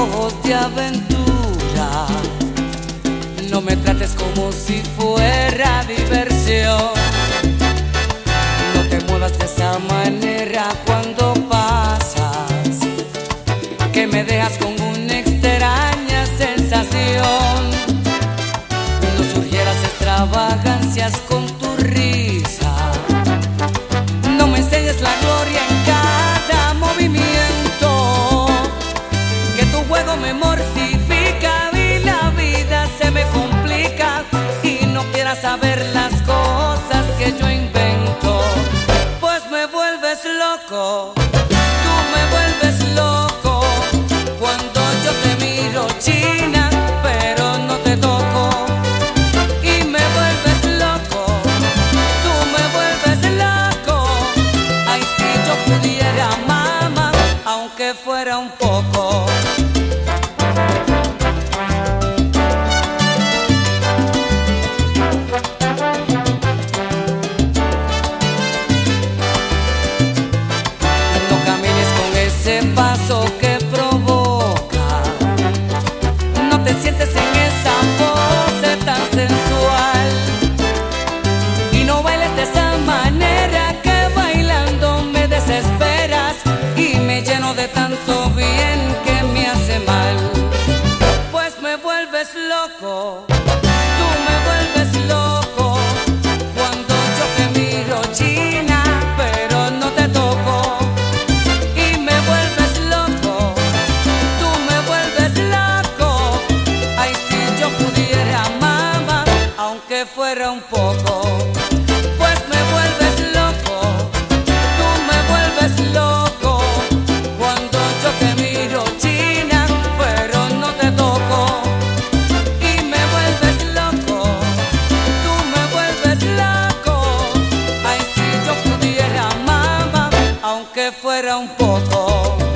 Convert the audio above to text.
ojos de aventura. No me trates como si fuera diversión. No te muevas de esa manera cuando pasas, que me dejas con una extraña sensación. No surgieras extravagancias con fuera un poco. fuera un poco, pues me vuelves loco, tú me vuelves loco, cuando yo te miro china, pero no te toco, y me vuelves loco, tú me vuelves loco, ay si yo pudiera mamá, aunque fuera un poco.